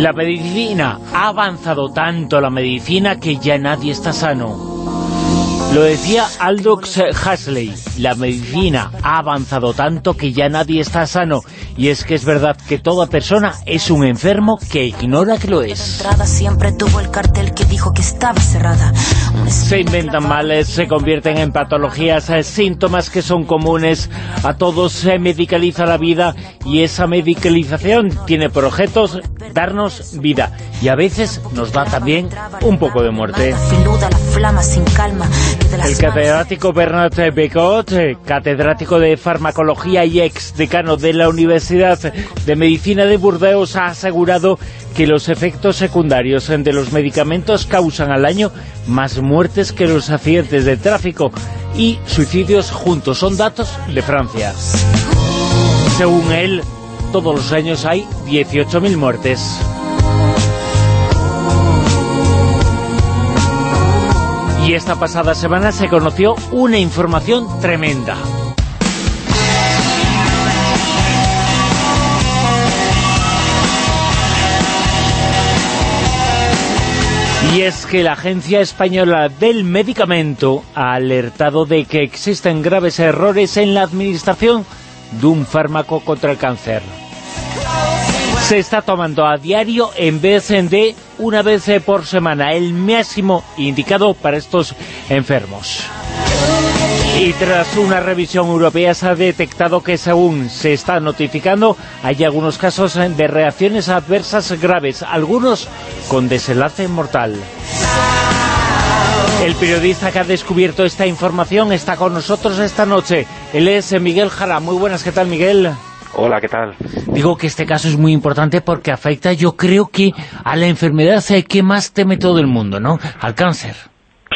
La medicina ha avanzado tanto la medicina que ya nadie está sano. Lo decía Aldous Huxley, la medicina ha avanzado tanto que ya nadie está sano. Y es que es verdad que toda persona es un enfermo que ignora que lo es. Se inventan males, se convierten en patologías, eh, síntomas que son comunes a todos, se medicaliza la vida y esa medicalización tiene por objetos darnos vida y a veces nos da también un poco de muerte. El catedrático Bernard Becot, eh, catedrático de farmacología y ex decano de la Universidad de Medicina de Burdeos, ha asegurado que los efectos secundarios de los medicamentos causan al año más muertes que los accidentes de tráfico y suicidios juntos. Son datos de Francia. Según él, todos los años hay 18.000 muertes. Y esta pasada semana se conoció una información tremenda. Y es que la Agencia Española del Medicamento ha alertado de que existen graves errores en la administración de un fármaco contra el cáncer. Se está tomando a diario en vez de una vez por semana, el máximo indicado para estos enfermos. Y tras una revisión europea se ha detectado que según se está notificando hay algunos casos de reacciones adversas graves, algunos con desenlace mortal. El periodista que ha descubierto esta información está con nosotros esta noche. Él es Miguel Jara. Muy buenas, ¿qué tal Miguel? Hola, ¿qué tal? Digo que este caso es muy importante porque afecta, yo creo que a la enfermedad que más teme todo el mundo, ¿no? Al cáncer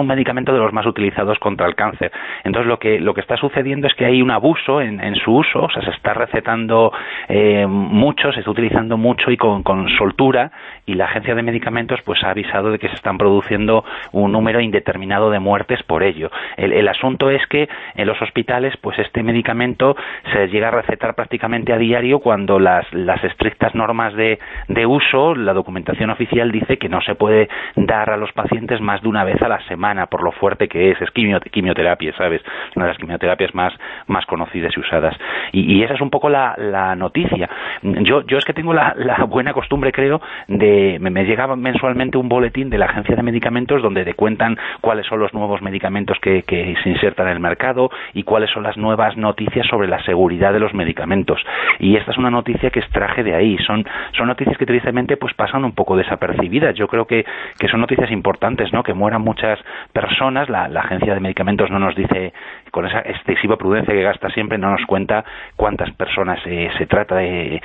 un medicamento de los más utilizados contra el cáncer. Entonces lo que, lo que está sucediendo es que hay un abuso en, su uso, o sea, se está recetando eh, mucho, se está utilizando mucho y con, soltura, y la Agencia de Medicamentos pues ha avisado de que se están produciendo un número indeterminado de muertes por ello. El, asunto es que en los hospitales pues este medicamento se llega a recetar prácticamente a diario cuando las, las estrictas normas de, de uso, la documentación oficial dice que no se puede dar a los pacientes más de una vez a la semana por lo fuerte que es, es quimioterapia, ¿sabes? Una de las quimioterapias más, más conocidas y usadas. Y, esa es un poco la, la noticia. Yo, yo es que tengo la, buena costumbre, creo, de... Me, llegaba mensualmente un boletín de la Agencia de Medicamentos donde te cuentan cuáles son los nuevos medicamentos que, que se insertan en el mercado y cuáles son las nuevas noticias sobre la seguridad de los medicamentos. Y esta es una noticia que extraje de ahí. Son, son noticias que tristemente pues pasan un poco desapercibidas. Yo creo que, que son noticias importantes, ¿no? Que mueran muchas personas, la, agencia de medicamentos no nos dice, con esa excesiva prudencia que gasta siempre, no nos cuenta cuántas personas eh, se trata de,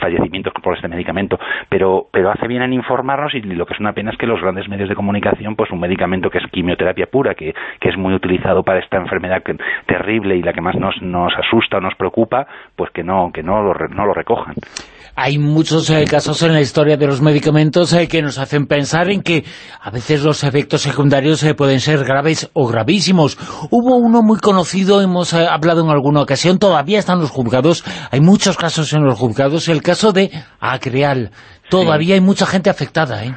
fallecimientos por este medicamento, pero, pero hace bien en informarnos y lo que es una pena es que los grandes medios de comunicación, pues un medicamento que es quimioterapia pura, que, que es muy utilizado para esta enfermedad terrible y la que más nos, nos asusta o nos preocupa, pues que no, que no lo, no lo recojan. Hay muchos eh, casos en la historia de los medicamentos eh, que nos hacen pensar en que a veces los efectos secundarios eh, pueden ser graves o gravísimos. Hubo uno muy conocido, hemos hablado en alguna ocasión, todavía están los juzgados, hay muchos casos en los juzgados, el caso de Acreal. Todavía hay mucha gente afectada, ¿eh?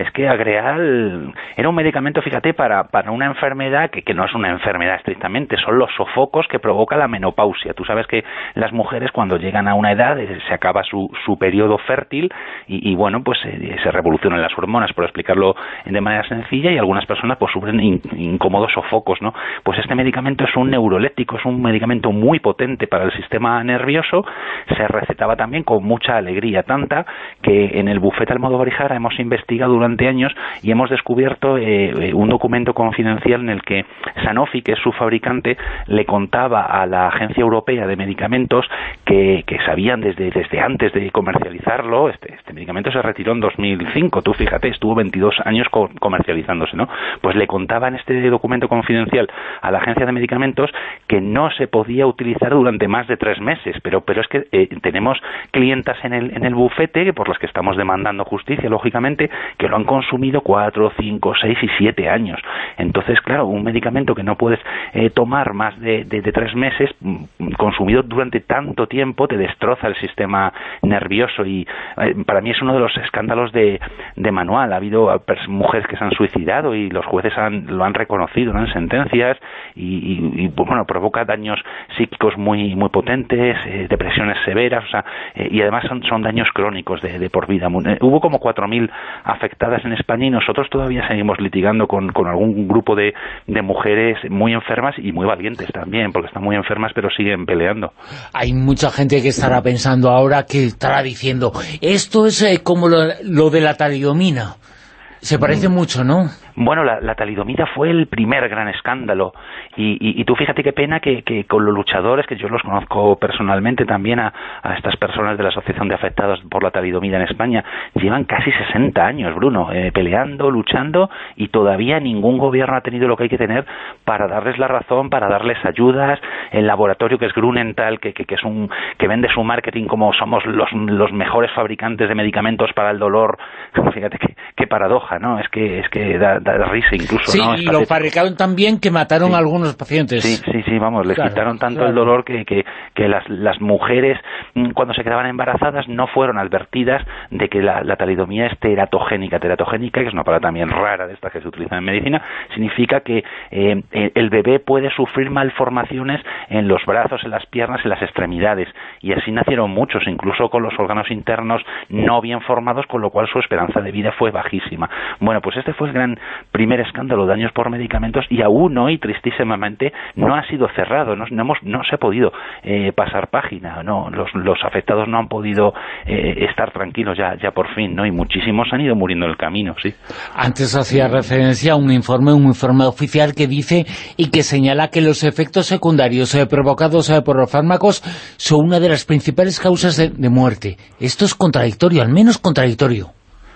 Es que Agreal era un medicamento, fíjate, para, para una enfermedad que, que no es una enfermedad estrictamente, son los sofocos que provoca la menopausia. Tú sabes que las mujeres cuando llegan a una edad eh, se acaba su, su periodo fértil y, bueno, pues eh, se revolucionan las hormonas, por explicarlo de manera sencilla, y algunas personas pues sufren incómodos sofocos, ¿no? Pues este medicamento es un neuroléptico, es un medicamento muy potente para el sistema nervioso, se recetaba también con mucha alegría, tanta que en el bufete Almodóvar Jara hemos investigado durante años y hemos descubierto eh, un documento confidencial en el que Sanofi, que es su fabricante, le contaba a la Agencia Europea de Medicamentos que, sabían desde, desde antes de comercializarlo, este, este medicamento se retiró en 2005, tú fíjate, estuvo 22 años comercializándose, ¿no? Pues le contaba en este documento confidencial a la Agencia de Medicamentos que no se podía utilizar durante más de tres meses, pero, pero es que eh, tenemos clientas en el, en el bufete por las que estamos demandando justicia, lógicamente, que lo han consumido cuatro, cinco, seis y siete años. Entonces, claro, un medicamento que no puedes eh, tomar más de, tres meses, mm, consumido durante tanto tiempo, te destroza el sistema nervioso y eh, para mí es uno de los escándalos de, de manual. Ha habido mujeres que se han suicidado y los jueces han, lo han reconocido en sentencias y, bueno, provoca daños psíquicos muy, potentes, eh, depresiones severas, o sea, y además son, son daños crónicos de, de por vida. hubo como 4.000 en España y nosotros todavía seguimos litigando con, con algún grupo de, de mujeres muy enfermas y muy valientes también, porque están muy enfermas pero siguen peleando. Hay mucha gente que estará pensando ahora que estará diciendo, esto es eh, como lo, lo de la talidomina. Se parece mm. mucho, ¿no? Bueno, la, talidomida fue el primer gran escándalo y, tú fíjate qué pena que, con los luchadores, que yo los conozco personalmente también a, estas personas de la Asociación de Afectados por la Talidomida en España, llevan casi 60 años, Bruno, eh, peleando, luchando y todavía ningún gobierno ha tenido lo que hay que tener para darles la razón, para darles ayudas. El laboratorio que es Grunenthal, que, que, es un, que vende su marketing como somos los, los mejores fabricantes de medicamentos para el dolor, fíjate qué, paradoja, ¿no? Es que, es que da, risa incluso. Sí, y lo fabricaron también que mataron a algunos pacientes. Sí, sí, sí, vamos, les quitaron tanto el dolor que, que, que las, las, mujeres mm, cuando se quedaban embarazadas no fueron advertidas de que la, talidomía es teratogénica. Teratogénica, que es una palabra también rara de esta que se utiliza en medicina, significa que eh, el bebé puede sufrir malformaciones en los brazos, en las piernas, en las extremidades. Y así nacieron muchos, incluso con los órganos internos no bien formados, con lo cual su esperanza de vida fue bajísima. Bueno, pues este fue el gran primer escándalo, daños por medicamentos, y aún hoy, tristísimamente, no ha sido cerrado, no, hemos, no se ha podido eh, pasar página, no los, los afectados no han podido eh, estar tranquilos ya, ya por fin, ¿no? y muchísimos han ido muriendo en el camino, sí. Antes hacía referencia a un informe, un informe oficial que dice y que señala que los efectos secundarios eh, provocados por los fármacos son una de las principales causas de muerte. Esto es contradictorio, al menos contradictorio.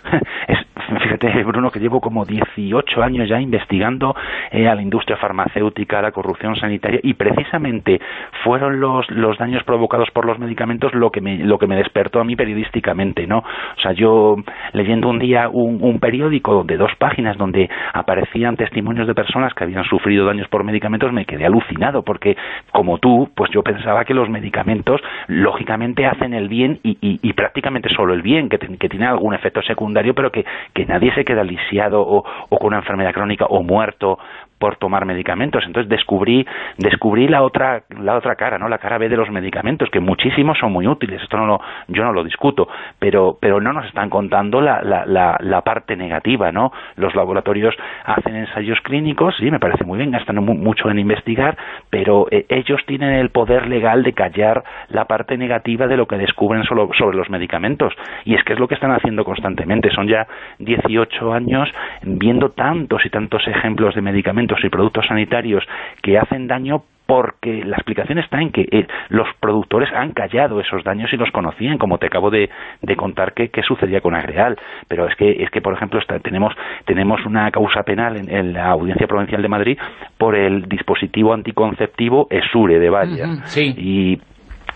Bruno, que llevo como 18 años ya investigando eh, a la industria farmacéutica, a la corrupción sanitaria, y precisamente fueron los, los daños provocados por los medicamentos lo que me, lo que me despertó a mí periodísticamente, ¿no? O sea, yo leyendo un día un, un periódico de dos páginas donde aparecían testimonios de personas que habían sufrido daños por medicamentos, me quedé alucinado, porque como tú, pues yo pensaba que los medicamentos lógicamente hacen el bien y, y, prácticamente solo el bien, que, que tiene algún efecto secundario, pero que, que nadie se queda lisiado o, o con una enfermedad crónica o muerto por tomar medicamentos. Entonces descubrí, descubrí la otra, la otra cara, ¿no? La cara B de los medicamentos, que muchísimos son muy útiles, esto no lo, yo no lo discuto, pero, pero no nos están contando la, la, la, parte negativa, ¿no? Los laboratorios hacen ensayos clínicos, sí, me parece muy bien, gastan mucho en investigar, pero eh, ellos tienen el poder legal de callar la parte negativa de lo que descubren solo, sobre los medicamentos. Y es que es lo que están haciendo constantemente. Son ya 18 años viendo tantos y tantos ejemplos de medicamentos y productos sanitarios que hacen daño porque la explicación está en que eh, los productores han callado esos daños y los conocían, como te acabo de, contar que, sucedía con Agreal. Pero es que, es que por ejemplo, tenemos, tenemos una causa penal en, la Audiencia Provincial de Madrid por el dispositivo anticonceptivo ESURE de Bayer. Y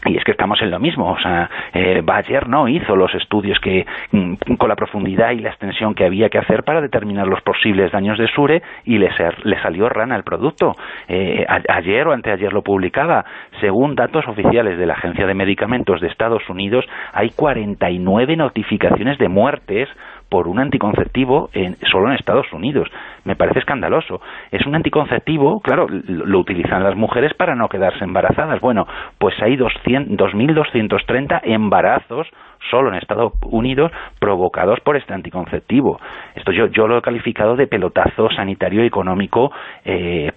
y es que estamos en lo mismo, o sea, eh, Bayer no hizo los estudios que mm, con la profundidad y la extensión que había que hacer para determinar los posibles daños de Sure y le, le salió rana el producto. Eh, ayer o anteayer lo publicaba. Según datos oficiales de la Agencia de Medicamentos de Estados Unidos, hay 49 notificaciones de muertes por un anticonceptivo en, solo en Estados Unidos. Me parece escandaloso. Es un anticonceptivo, claro, lo utilizan las mujeres para no quedarse embarazadas. Bueno, pues hay 2.230 embarazos solo en Estados Unidos provocados por este anticonceptivo. Esto yo, yo lo he calificado de pelotazo sanitario y económico eh,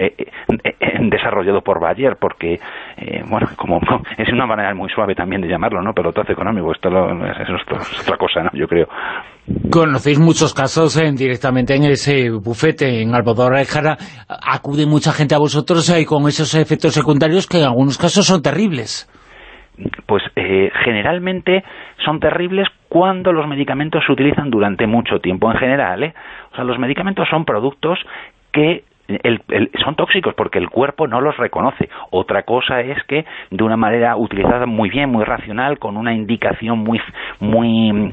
eh, eh, desarrollado por Bayer, porque, bueno, como es una manera muy suave también de llamarlo, ¿no? Pelotazo económico, esto es, otra cosa, ¿no? Yo creo. Conocéis muchos casos directamente en ese bufete en Almodóvar. Acude mucha gente a vosotros con esos efectos secundarios que en algunos casos son terribles pues eh, generalmente son terribles cuando los medicamentos se utilizan durante mucho tiempo en general. ¿eh? O sea, los medicamentos son productos que son tóxicos porque el cuerpo no los reconoce. Otra cosa es que de una manera utilizada muy bien, muy racional, con una indicación muy, muy,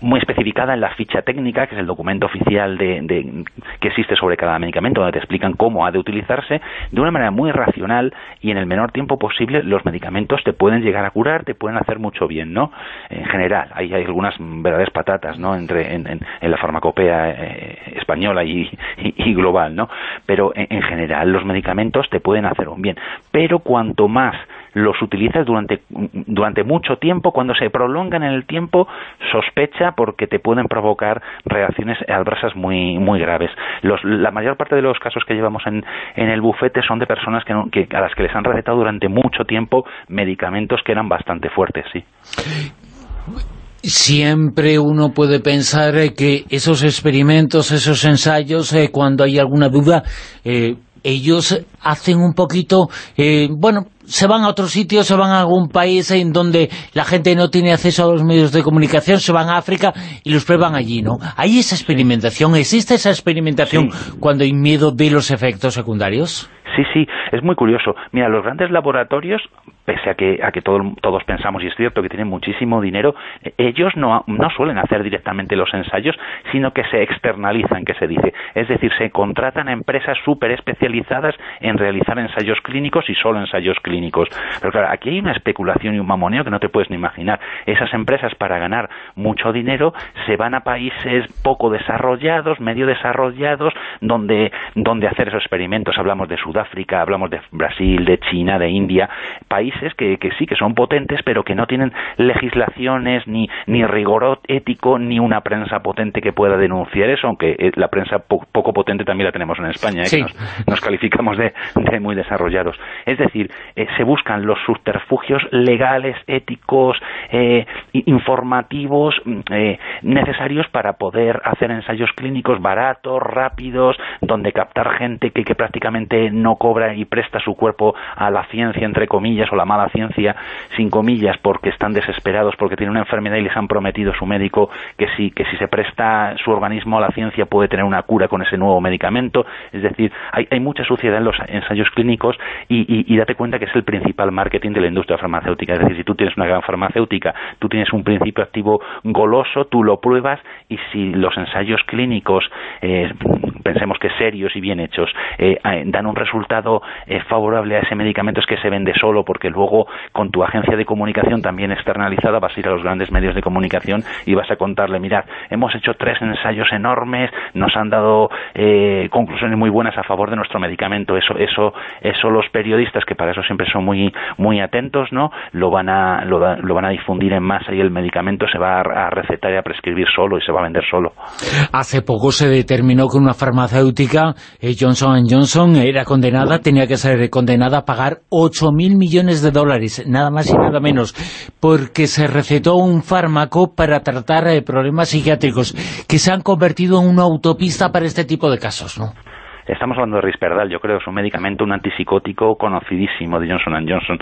muy especificada en la ficha técnica, que es el documento oficial de, que existe sobre cada medicamento, donde te explican cómo ha de utilizarse, de una manera muy racional y en el menor tiempo posible, los medicamentos te pueden llegar a curar, te pueden hacer mucho bien, ¿no? En general, hay, algunas verdaderas patatas, ¿no? Entre, en, la farmacopea eh, española y, global, ¿no? Pero en general, los medicamentos te pueden hacer un bien. Pero cuanto más los utilizas durante, durante mucho tiempo, cuando se prolongan en el tiempo, sospecha porque te pueden provocar reacciones adversas muy, muy graves. la mayor parte de los casos que llevamos en, en el bufete son de personas que, que, a las que les han recetado durante mucho tiempo medicamentos que eran bastante fuertes, sí. Siempre uno puede pensar eh, que esos experimentos, esos ensayos, eh, cuando hay alguna duda, eh, ellos hacen un poquito, eh, bueno, se van a otro sitio, se van a algún país en donde la gente no tiene acceso a los medios de comunicación, se van a África y los prueban allí, ¿no? ¿Hay esa experimentación? ¿Existe esa experimentación cuando hay miedo de los efectos secundarios? Sí, sí, es muy curioso. Mira, los grandes laboratorios, pese a que, a que todos pensamos, y es cierto que tienen muchísimo dinero, ellos no, no suelen hacer directamente los ensayos, sino que se externalizan, que se dice. Es decir, se contratan a empresas súper especializadas en realizar ensayos clínicos y solo ensayos clínicos. Pero claro, aquí hay una especulación y un mamoneo que no te puedes ni imaginar. Esas empresas, para ganar mucho dinero, se van a países poco desarrollados, medio desarrollados, donde, donde hacer esos experimentos. Hablamos de Sudáfrica, África, hablamos de Brasil, de China, de India, países que, que sí, que son potentes, pero que no tienen legislaciones, ni, ni rigor ético, ni una prensa potente que pueda denunciar eso, aunque eh, la prensa poco potente también la tenemos en España, ¿eh? nos, calificamos de, muy desarrollados. Es decir, eh, se buscan los subterfugios legales, éticos, informativos, mm, necesarios para poder hacer ensayos clínicos baratos, rápidos, donde captar gente que, que prácticamente no cobra y presta su cuerpo a la ciencia, entre comillas, o la mala ciencia, sin comillas, porque están desesperados, porque tienen una enfermedad y les han prometido su médico que si, que si se presta su organismo a la ciencia puede tener una cura con ese nuevo medicamento. Es decir, hay, hay mucha suciedad en los ensayos clínicos y, date cuenta que es el principal marketing de la industria farmacéutica. Es decir, si tú tienes una gran farmacéutica, tú tienes un principio activo goloso, tú lo pruebas y si los ensayos clínicos, eh, pensemos que serios y bien hechos, eh, eh, dan un resultado resultado eh, favorable a ese medicamento es que se vende solo, porque luego con tu agencia de comunicación también externalizada vas a ir a los grandes medios de comunicación y vas a contarle, mirad, hemos hecho tres ensayos enormes, nos han dado eh, conclusiones muy buenas a favor de nuestro medicamento. Eso, eso, eso los periodistas, que para eso siempre son muy, muy atentos, ¿no? Lo van a, lo, van a difundir en masa y el medicamento se va a, recetar y a prescribir solo y se va a vender solo. Hace poco se determinó que una farmacéutica, eh, Johnson Johnson, era con condenada, tenía que ser condenada a pagar 8.000 millones de dólares, nada más y nada menos, porque se recetó un fármaco para tratar eh, problemas psiquiátricos que se han convertido en una autopista para este tipo de casos, ¿no? Estamos hablando de Risperdal, yo creo, es un medicamento, un antipsicótico conocidísimo de Johnson Johnson.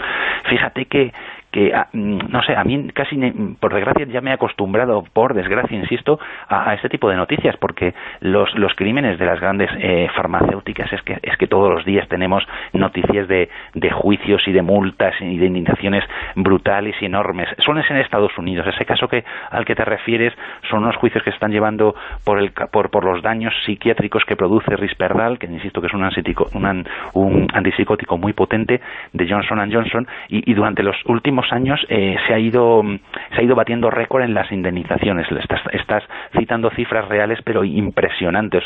Fíjate que que, ah, mm, no sé, a mí casi, por desgracia, ya me he acostumbrado, por desgracia, insisto, a, este tipo de noticias, porque los, los crímenes de las grandes eh, farmacéuticas es que, es que todos los días tenemos noticias de, de juicios y de multas y de indemnizaciones brutales y enormes. Son en Estados Unidos. Ese caso que al que te refieres son unos juicios que se están llevando por, el, por, por los daños psiquiátricos que produce Risperdal, que insisto que es un, un, un antipsicótico muy potente de Johnson Johnson, y, y durante los últimos años eh, se ha ido se ha ido batiendo récord en las indemnizaciones. Estás, estás citando cifras reales, pero impresionantes.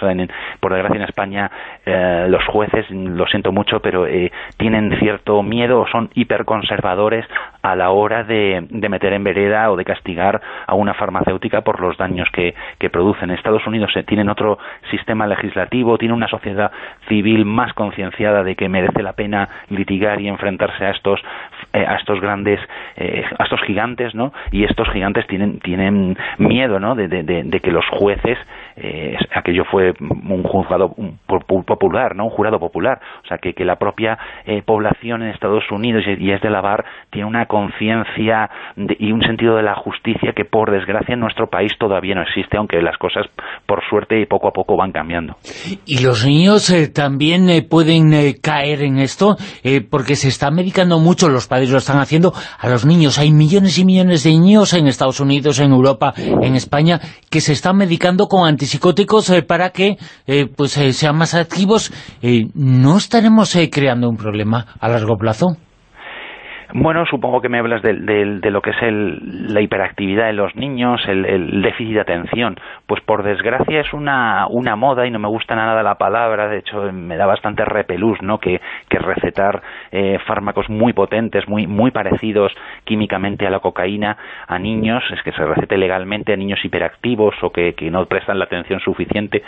por desgracia en España eh, los jueces, lo siento mucho, pero tienen cierto miedo o son hiperconservadores a la hora de, meter en vereda o de castigar a una farmacéutica por los daños que, que producen. En Estados Unidos tienen otro sistema legislativo, tiene una sociedad civil más concienciada de que merece la pena litigar y enfrentarse a estos eh, a estos grandes eh, a estos gigantes no y estos gigantes tienen tienen miedo no de, de, que los jueces eh, aquello fue un juzgado popular no un jurado popular. O sea que, la propia población en Estados Unidos y, es de la bar tiene una conciencia y un sentido de la justicia que por desgracia en nuestro país todavía no existe aunque las cosas por suerte y poco a poco van cambiando. Y los niños también pueden caer en esto porque se está medicando mucho los padres lo están haciendo a los niños. Hay millones y millones de niños en Estados Unidos, en Europa, en España, que se están medicando con antipsicóticos eh, para que eh, pues eh, sean más activos. ¿No estaremos creando un problema a largo plazo? Bueno, supongo que me hablas de, de, lo que es el, la hiperactividad de los niños, el, déficit de atención. Pues por desgracia es una, una moda y no me gusta nada la palabra, de hecho me da bastante repelús, ¿no? Que, recetar eh, fármacos muy potentes, muy, muy parecidos químicamente a la cocaína a niños, es que se recete legalmente a niños hiperactivos o que, que no prestan la atención suficiente,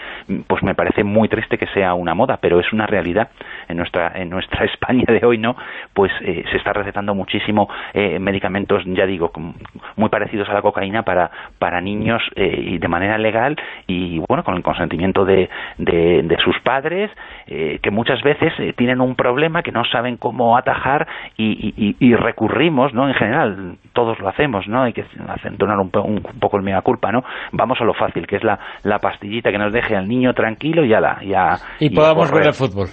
pues me parece muy triste que sea una moda, pero es una realidad en nuestra, en nuestra España de hoy, ¿no? Pues eh, se está recetando muchísimo eh, medicamentos, ya digo, muy parecidos a la cocaína para, para niños eh, y de manera legal y, bueno, con el consentimiento de, de, sus padres, eh, que muchas veces tienen un problema que no saben cómo atajar y, y, recurrimos, ¿no? En general, todos lo hacemos, ¿no? Hay que acentuar un, un, poco el mega culpa, ¿no? Vamos a lo fácil, que es la, la pastillita que nos deje al niño tranquilo y ya la... Ya, y podamos ver el fútbol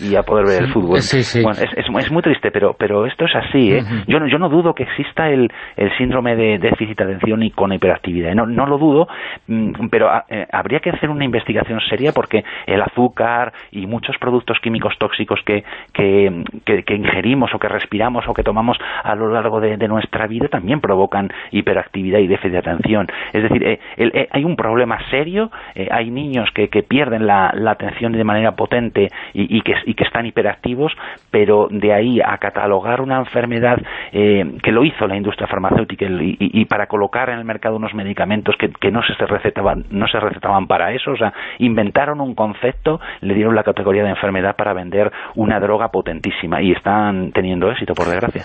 y a poder ver el fútbol. Bueno, es, es, muy triste, pero, pero esto es así. ¿eh? yo, no, yo no dudo que exista el, el síndrome de déficit de atención y con hiperactividad. ¿eh? No, no lo dudo, mm, pero ah, eh, habría que hacer una investigación seria porque el azúcar y muchos productos químicos tóxicos que, que, que, ingerimos o que respiramos o que tomamos a lo largo de, nuestra vida también provocan hiperactividad y déficit de atención. Es decir, eh, hay un problema serio, hay niños que, que pierden la, la atención de manera potente y, y que y que están hiperactivos, pero de ahí a catalogar una enfermedad eh, que lo hizo la industria farmacéutica y, para colocar en el mercado unos medicamentos que, que, no se recetaban no se recetaban para eso, o sea, inventaron un concepto, le dieron la categoría de enfermedad para vender una droga potentísima y están teniendo éxito, por desgracia.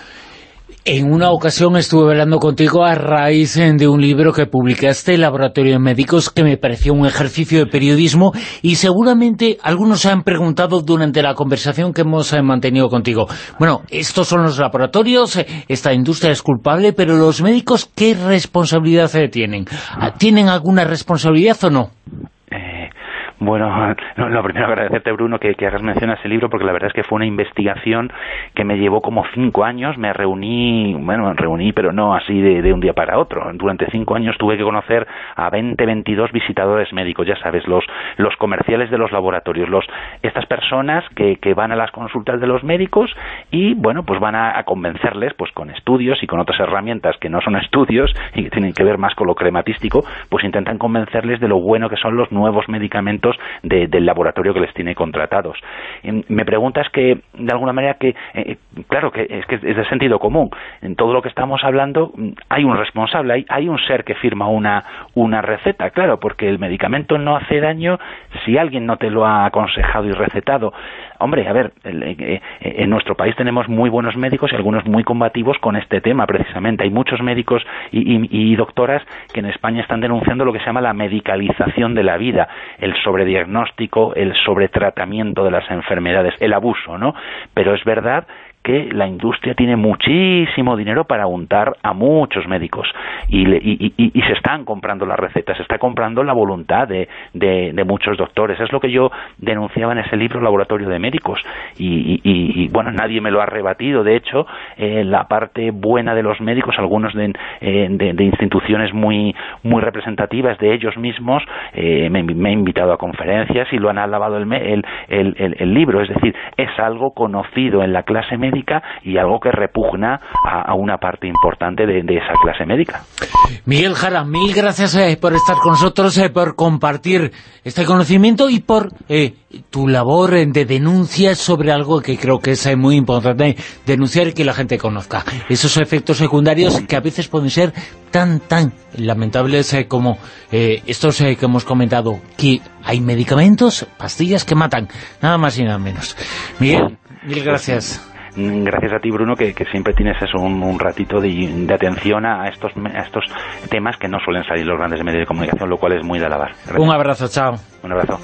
En una ocasión estuve hablando contigo a raíz eh, de un libro que publicaste, Laboratorio de Médicos, que me pareció un ejercicio de periodismo y seguramente algunos se han preguntado durante la conversación que hemos eh, mantenido contigo. Bueno, estos son los laboratorios, eh, esta industria es culpable, pero los médicos, ¿qué responsabilidad tienen? ¿Tienen alguna responsabilidad o no? Bueno, lo primero agradecerte, Bruno, que, hagas mención a ese libro, porque la verdad es que fue una investigación que me llevó como cinco años. Me reuní, bueno, reuní, pero no así de, un día para otro. Durante cinco años tuve que conocer a 20, 22 visitadores médicos, ya sabes, los, los comerciales de los laboratorios, los, estas personas que, que van a las consultas de los médicos y, bueno, pues van a, convencerles, pues con estudios y con otras herramientas que no son estudios y que tienen que ver más con lo crematístico, pues intentan convencerles de lo bueno que son los nuevos medicamentos del laboratorio que les tiene contratados. me preguntas que, de alguna manera, que, eh, claro, que es que es de sentido común. En todo lo que estamos hablando mm, hay un responsable, hay, hay un ser que firma una, una receta, claro, porque el medicamento no hace daño si alguien no te lo ha aconsejado y recetado. Hombre, a ver, eh, eh, en nuestro país tenemos muy buenos médicos y algunos muy combativos con este tema, precisamente. Hay muchos médicos y, doctoras que en España están denunciando lo que se llama la medicalización de la vida, el sobrediagnóstico, el sobretratamiento de las enfermedades, el abuso, ¿no? Pero es verdad que la industria tiene muchísimo dinero para untar a muchos médicos y, se están comprando las recetas, se está comprando la voluntad de, de, muchos doctores. Es lo que yo denunciaba en ese libro Laboratorio de Médicos y, bueno, nadie me lo ha rebatido. De hecho, eh, la parte buena de los médicos, algunos de, eh, instituciones muy, muy representativas de ellos mismos, eh, me, me, he invitado a conferencias y lo han alabado el, el, el, el libro. Es decir, es algo conocido en la clase médica médica y algo que repugna a, una parte importante de, esa clase médica. Miguel Jara, mil gracias eh, por estar con nosotros, eh, por compartir este conocimiento y por eh, tu labor de denuncia sobre algo que creo que es muy importante, denunciar y que la gente conozca. Esos efectos secundarios que a veces pueden ser tan, tan lamentables como estos que hemos comentado, que hay medicamentos, pastillas que matan, nada más y nada menos. Miguel, mil gracias gracias a ti Bruno que, siempre tienes eso un, ratito de, atención a estos a estos temas que no suelen salir los grandes medios de comunicación lo cual es muy de alabar. Un abrazo chao. Un abrazo